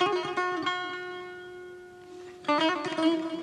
Thank you.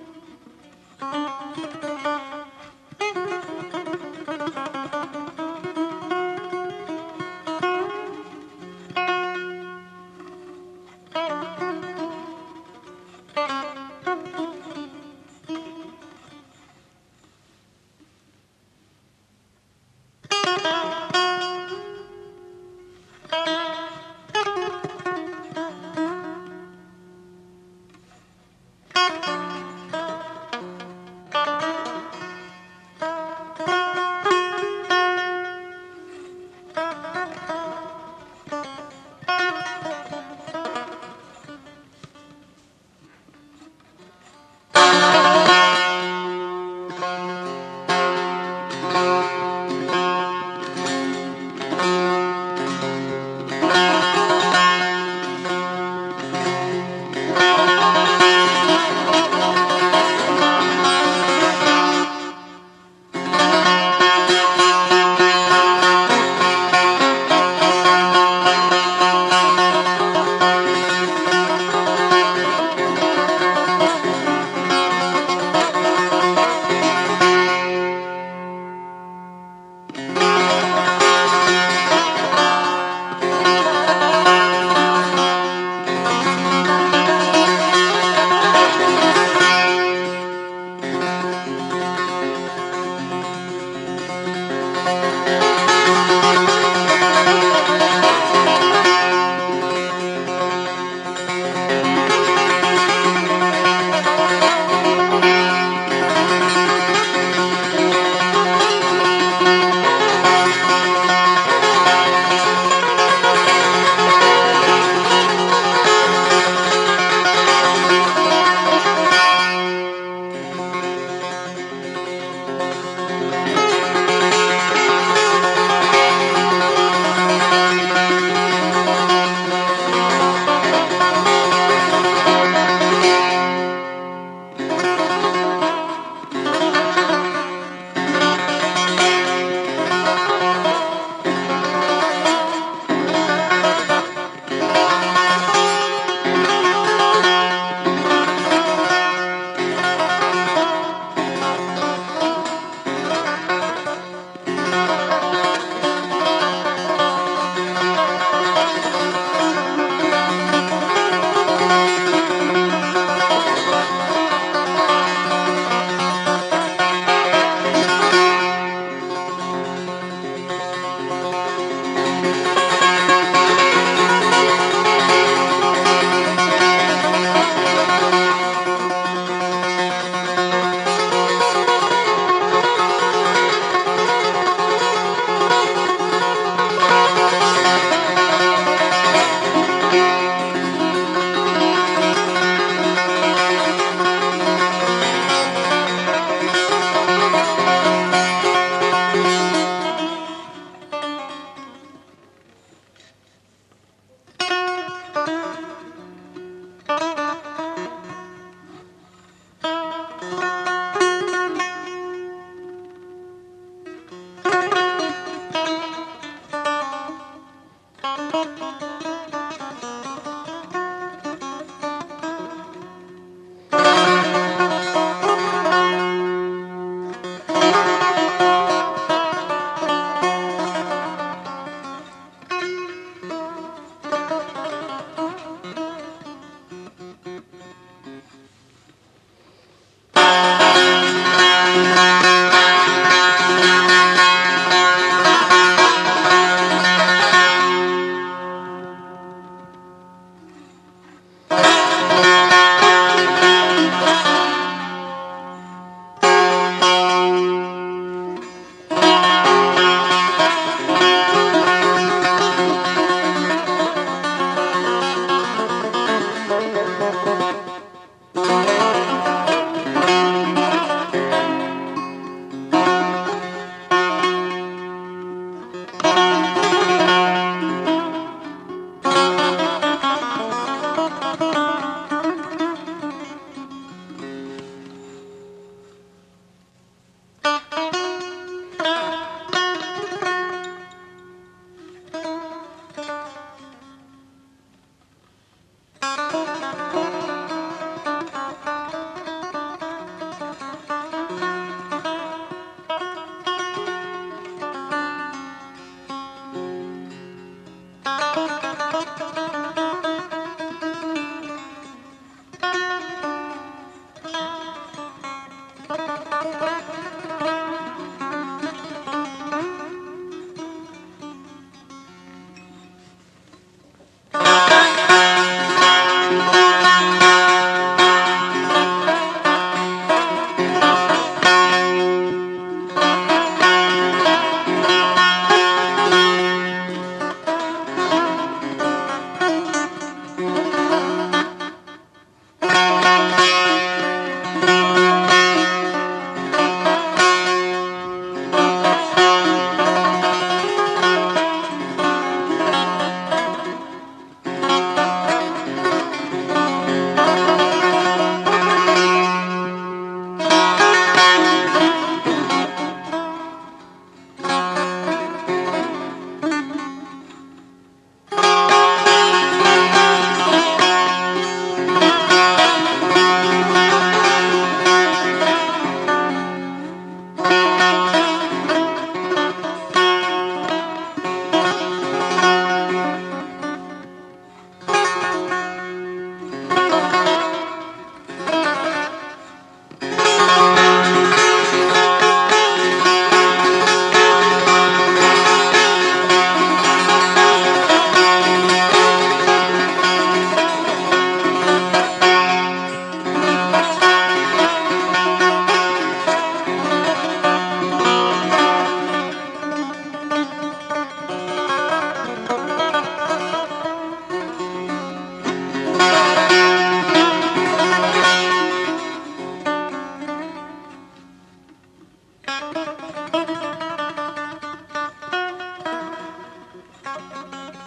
Thank